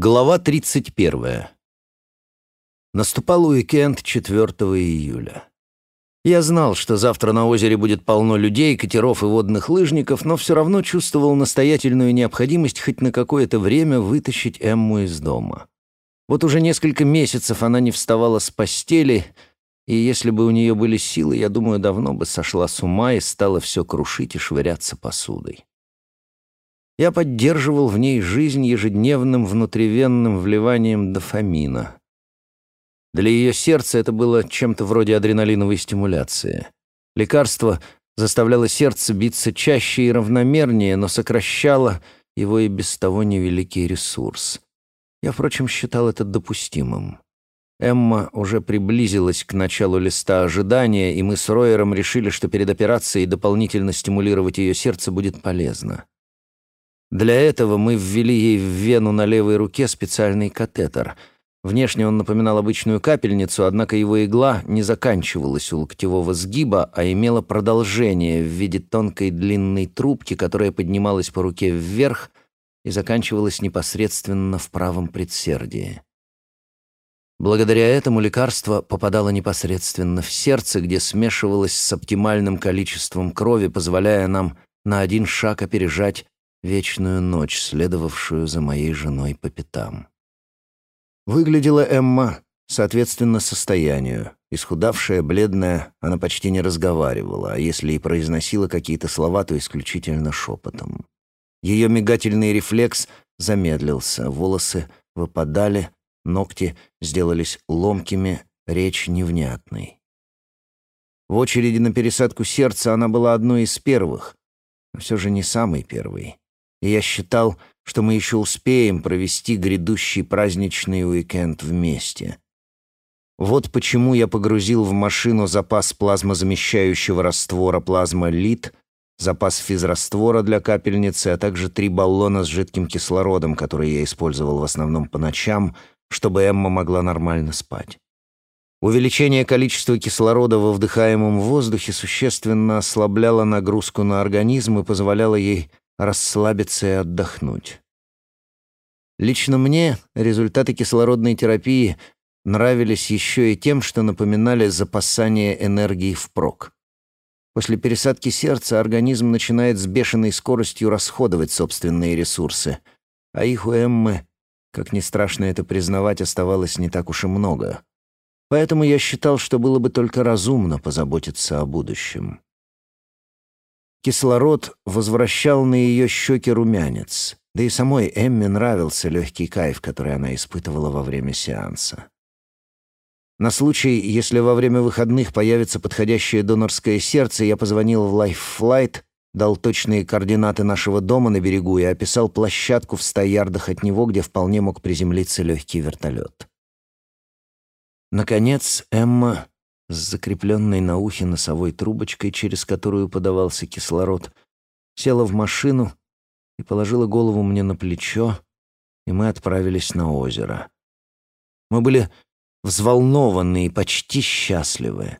Глава 31. Наступал уикенд 4 июля. Я знал, что завтра на озере будет полно людей, катеров и водных лыжников, но все равно чувствовал настоятельную необходимость хоть на какое-то время вытащить Эмму из дома. Вот уже несколько месяцев она не вставала с постели, и если бы у нее были силы, я думаю, давно бы сошла с ума и стала все крушить и швыряться посудой. Я поддерживал в ней жизнь ежедневным внутривенным вливанием дофамина. Для ее сердца это было чем-то вроде адреналиновой стимуляции. Лекарство заставляло сердце биться чаще и равномернее, но сокращало его и без того невеликий ресурс. Я, впрочем, считал это допустимым. Эмма уже приблизилась к началу листа ожидания, и мы с Ройером решили, что перед операцией дополнительно стимулировать ее сердце будет полезно. Для этого мы ввели ей в вену на левой руке специальный катетер. Внешне он напоминал обычную капельницу, однако его игла не заканчивалась у локтевого сгиба, а имела продолжение в виде тонкой длинной трубки, которая поднималась по руке вверх и заканчивалась непосредственно в правом предсердии. Благодаря этому лекарство попадало непосредственно в сердце, где смешивалось с оптимальным количеством крови, позволяя нам на один шаг опережать вечную ночь, следовавшую за моей женой по пятам. Выглядела Эмма соответственно состоянию. Исхудавшая, бледная, она почти не разговаривала, а если и произносила какие-то слова, то исключительно шепотом. Ее мигательный рефлекс замедлился, волосы выпадали, ногти сделались ломкими, речь невнятной. В очереди на пересадку сердца она была одной из первых, но все же не самой первой и я считал, что мы еще успеем провести грядущий праздничный уикенд вместе. Вот почему я погрузил в машину запас плазмозамещающего раствора плазма-лит, запас физраствора для капельницы, а также три баллона с жидким кислородом, которые я использовал в основном по ночам, чтобы Эмма могла нормально спать. Увеличение количества кислорода во вдыхаемом воздухе существенно ослабляло нагрузку на организм и позволяло ей расслабиться и отдохнуть. Лично мне результаты кислородной терапии нравились еще и тем, что напоминали запасание энергии впрок. После пересадки сердца организм начинает с бешеной скоростью расходовать собственные ресурсы, а их у Эммы, как ни страшно это признавать, оставалось не так уж и много. Поэтому я считал, что было бы только разумно позаботиться о будущем. Кислород возвращал на ее щеки румянец, да и самой Эмме нравился легкий кайф, который она испытывала во время сеанса. На случай, если во время выходных появится подходящее донорское сердце, я позвонил в Life Flight, дал точные координаты нашего дома на берегу и описал площадку в ста ярдах от него, где вполне мог приземлиться легкий вертолет. Наконец Эмма с закрепленной на ухе носовой трубочкой, через которую подавался кислород, села в машину и положила голову мне на плечо, и мы отправились на озеро. Мы были взволнованы и почти счастливы.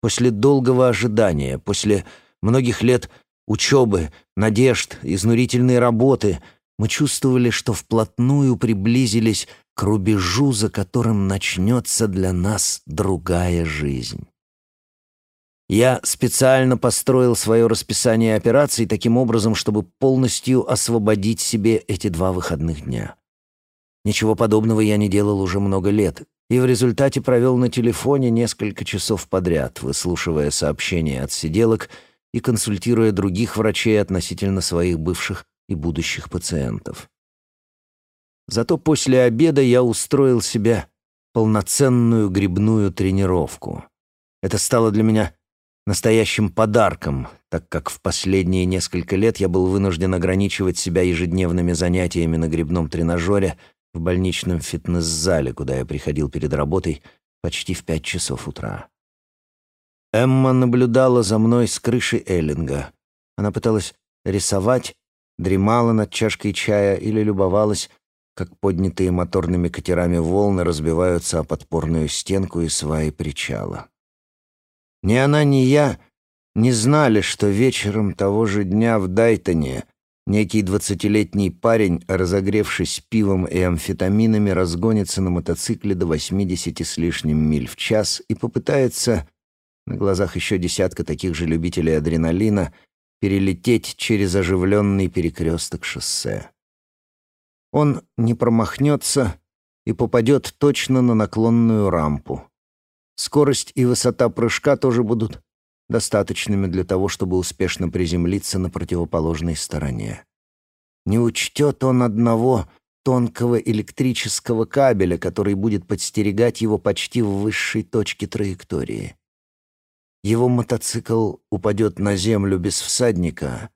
После долгого ожидания, после многих лет учебы, надежд, изнурительной работы, мы чувствовали, что вплотную приблизились к рубежу, за которым начнется для нас другая жизнь. Я специально построил свое расписание операций таким образом, чтобы полностью освободить себе эти два выходных дня. Ничего подобного я не делал уже много лет, и в результате провел на телефоне несколько часов подряд, выслушивая сообщения от сиделок и консультируя других врачей относительно своих бывших и будущих пациентов. Зато после обеда я устроил себе полноценную грибную тренировку. Это стало для меня настоящим подарком, так как в последние несколько лет я был вынужден ограничивать себя ежедневными занятиями на грибном тренажере в больничном фитнес-зале, куда я приходил перед работой почти в пять часов утра. Эмма наблюдала за мной с крыши Эллинга. Она пыталась рисовать, дремала над чашкой чая или любовалась как поднятые моторными катерами волны разбиваются о подпорную стенку и сваи причала. Ни она, ни я не знали, что вечером того же дня в Дайтоне некий двадцатилетний парень, разогревшись пивом и амфетаминами, разгонится на мотоцикле до 80 с лишним миль в час и попытается, на глазах еще десятка таких же любителей адреналина, перелететь через оживленный перекресток шоссе. Он не промахнется и попадет точно на наклонную рампу. Скорость и высота прыжка тоже будут достаточными для того, чтобы успешно приземлиться на противоположной стороне. Не учтет он одного тонкого электрического кабеля, который будет подстерегать его почти в высшей точке траектории. Его мотоцикл упадет на землю без всадника,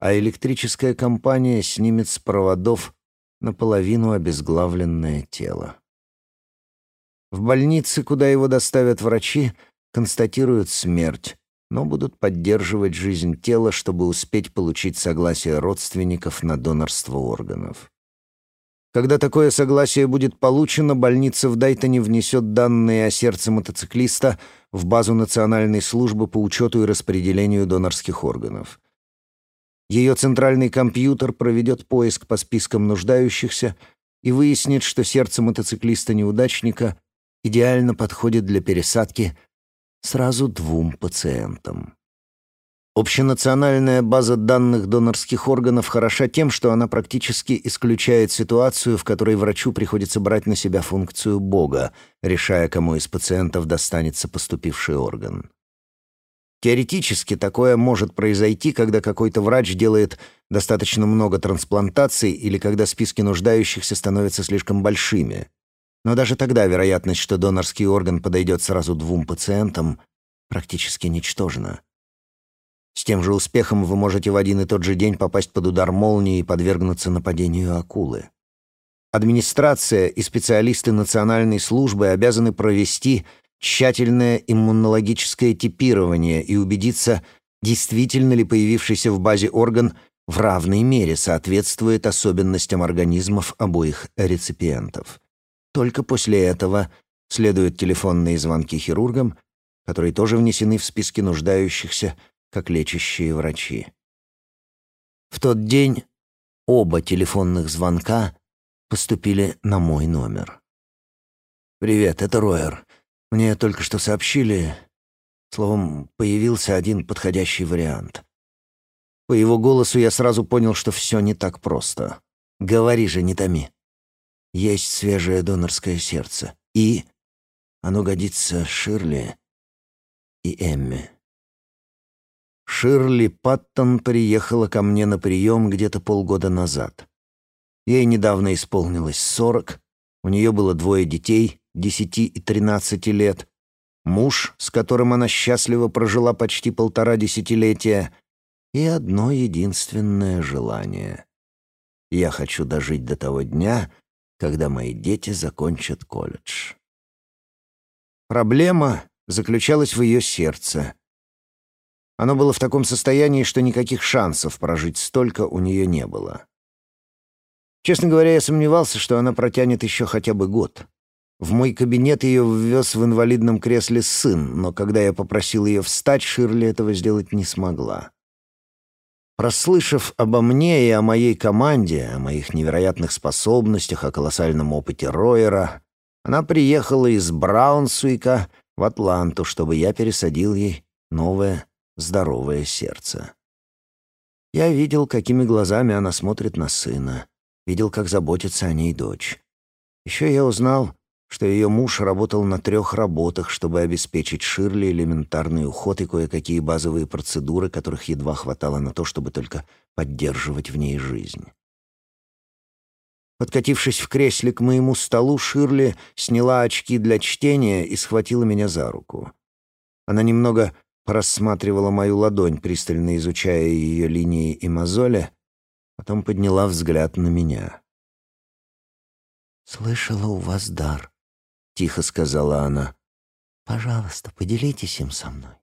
а электрическая компания снимет с проводов наполовину обезглавленное тело. В больнице, куда его доставят врачи, констатируют смерть, но будут поддерживать жизнь тела, чтобы успеть получить согласие родственников на донорство органов. Когда такое согласие будет получено, больница в Дайтоне внесет данные о сердце мотоциклиста в базу Национальной службы по учету и распределению донорских органов. Ее центральный компьютер проведет поиск по спискам нуждающихся и выяснит, что сердце мотоциклиста-неудачника идеально подходит для пересадки сразу двум пациентам. Общенациональная база данных донорских органов хороша тем, что она практически исключает ситуацию, в которой врачу приходится брать на себя функцию Бога, решая, кому из пациентов достанется поступивший орган. Теоретически такое может произойти, когда какой-то врач делает достаточно много трансплантаций или когда списки нуждающихся становятся слишком большими. Но даже тогда вероятность, что донорский орган подойдет сразу двум пациентам, практически ничтожна. С тем же успехом вы можете в один и тот же день попасть под удар молнии и подвергнуться нападению акулы. Администрация и специалисты национальной службы обязаны провести тщательное иммунологическое типирование и убедиться, действительно ли появившийся в базе орган в равной мере соответствует особенностям организмов обоих реципиентов. Только после этого следуют телефонные звонки хирургам, которые тоже внесены в списки нуждающихся, как лечащие врачи. В тот день оба телефонных звонка поступили на мой номер. «Привет, это Ройер. Мне только что сообщили... Словом, появился один подходящий вариант. По его голосу я сразу понял, что все не так просто. Говори же, не томи. Есть свежее донорское сердце. И оно годится Ширли и Эмме. Ширли Паттон приехала ко мне на прием где-то полгода назад. Ей недавно исполнилось сорок, у нее было двое детей, десяти и тринадцати лет, муж, с которым она счастливо прожила почти полтора десятилетия, и одно единственное желание. Я хочу дожить до того дня, когда мои дети закончат колледж. Проблема заключалась в ее сердце. Оно было в таком состоянии, что никаких шансов прожить столько у нее не было. Честно говоря, я сомневался, что она протянет еще хотя бы год. В мой кабинет ее ввез в инвалидном кресле сын, но когда я попросил ее встать, Ширли этого сделать не смогла. Прослышав обо мне и о моей команде, о моих невероятных способностях, о колоссальном опыте Ройера, она приехала из Браунсуика в Атланту, чтобы я пересадил ей новое здоровое сердце. Я видел, какими глазами она смотрит на сына, видел, как заботится о ней дочь. Еще я узнал, что ее муж работал на трех работах, чтобы обеспечить Ширли элементарный уход и кое-какие базовые процедуры, которых едва хватало на то, чтобы только поддерживать в ней жизнь. Подкатившись в кресле к моему столу, Ширли сняла очки для чтения и схватила меня за руку. Она немного просматривала мою ладонь, пристально изучая ее линии и мозоли, потом подняла взгляд на меня. «Слышала, у вас дар», тихо сказала она. Пожалуйста, поделитесь им со мной.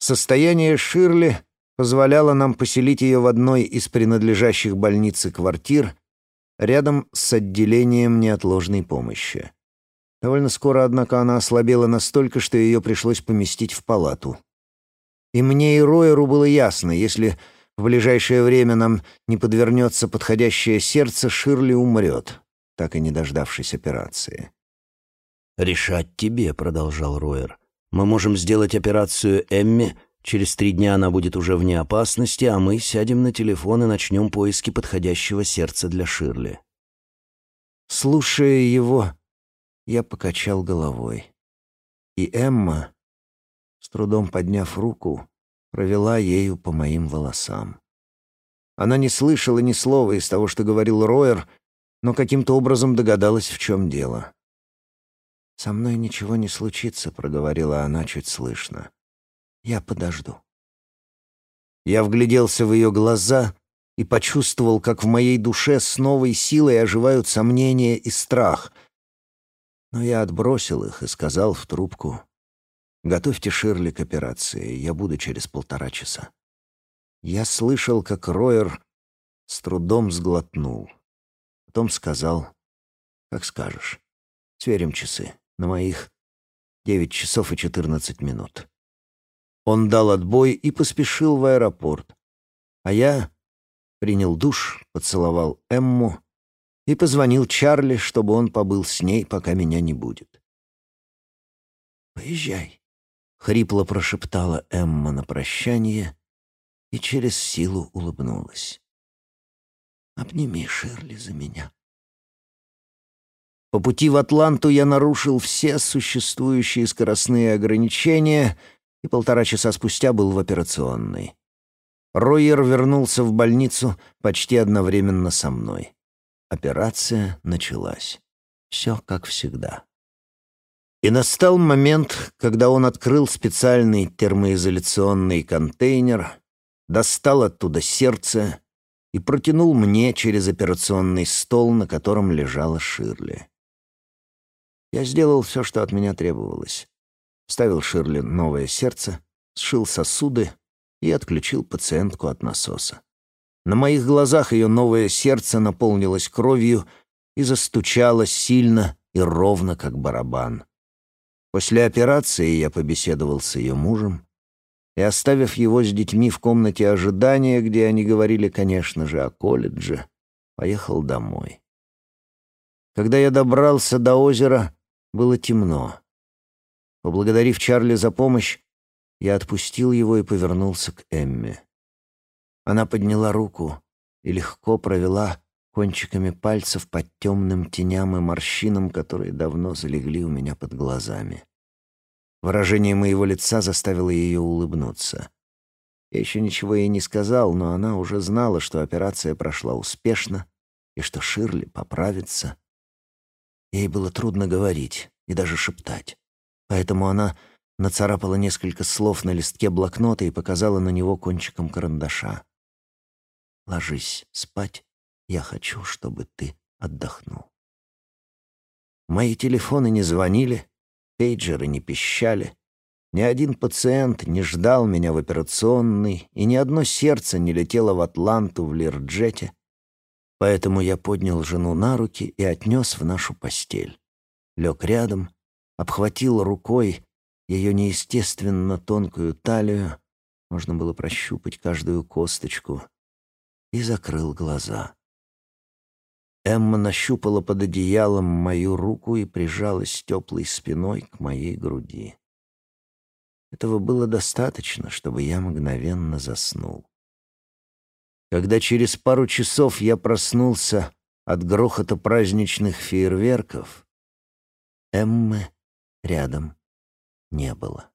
Состояние Ширли позволяло нам поселить ее в одной из принадлежащих больнице квартир рядом с отделением неотложной помощи. Довольно скоро, однако, она ослабела настолько, что ее пришлось поместить в палату. И мне и Ройеру было ясно, если в ближайшее время нам не подвернется подходящее сердце, Ширли умрет, так и не дождавшись операции. «Решать тебе», — продолжал Ройер. «Мы можем сделать операцию Эмми, через три дня она будет уже вне опасности, а мы сядем на телефон и начнем поиски подходящего сердца для Ширли». Слушая его, я покачал головой. И Эмма, с трудом подняв руку, провела ею по моим волосам. Она не слышала ни слова из того, что говорил Ройер, но каким-то образом догадалась, в чем дело. «Со мной ничего не случится», — проговорила она чуть слышно. «Я подожду». Я вгляделся в ее глаза и почувствовал, как в моей душе с новой силой оживают сомнения и страх. Но я отбросил их и сказал в трубку, «Готовьте Ширли к операции, я буду через полтора часа». Я слышал, как Ройер с трудом сглотнул. Потом сказал, «Как скажешь. Сверим часы. На моих девять часов и четырнадцать минут». Он дал отбой и поспешил в аэропорт. А я принял душ, поцеловал Эмму и позвонил Чарли, чтобы он побыл с ней, пока меня не будет. «Поезжай», — хрипло прошептала Эмма на прощание и через силу улыбнулась. «Обними Ширли за меня». По пути в Атланту я нарушил все существующие скоростные ограничения и полтора часа спустя был в операционной. Ройер вернулся в больницу почти одновременно со мной. Операция началась. Все как всегда. И настал момент, когда он открыл специальный термоизоляционный контейнер, достал оттуда сердце и протянул мне через операционный стол, на котором лежала Ширли. Я сделал все, что от меня требовалось. Ставил Ширли новое сердце, сшил сосуды, и отключил пациентку от насоса. На моих глазах ее новое сердце наполнилось кровью и застучало сильно и ровно, как барабан. После операции я побеседовал с ее мужем и, оставив его с детьми в комнате ожидания, где они говорили, конечно же, о колледже, поехал домой. Когда я добрался до озера, было темно. Поблагодарив Чарли за помощь, я отпустил его и повернулся к Эмме. Она подняла руку и легко провела кончиками пальцев под темным теням и морщинам, которые давно залегли у меня под глазами. Выражение моего лица заставило ее улыбнуться. Я еще ничего ей не сказал, но она уже знала, что операция прошла успешно и что Ширли поправится. Ей было трудно говорить и даже шептать, поэтому она нацарапала несколько слов на листке блокнота и показала на него кончиком карандаша. «Ложись спать, я хочу, чтобы ты отдохнул». Мои телефоны не звонили, пейджеры не пищали, ни один пациент не ждал меня в операционной, и ни одно сердце не летело в Атланту в Лирджете, поэтому я поднял жену на руки и отнес в нашу постель. Лег рядом, обхватил рукой ее неестественно тонкую талию, можно было прощупать каждую косточку, и закрыл глаза. Эмма нащупала под одеялом мою руку и прижалась теплой спиной к моей груди. Этого было достаточно, чтобы я мгновенно заснул. Когда через пару часов я проснулся от грохота праздничных фейерверков, Эммы рядом не было.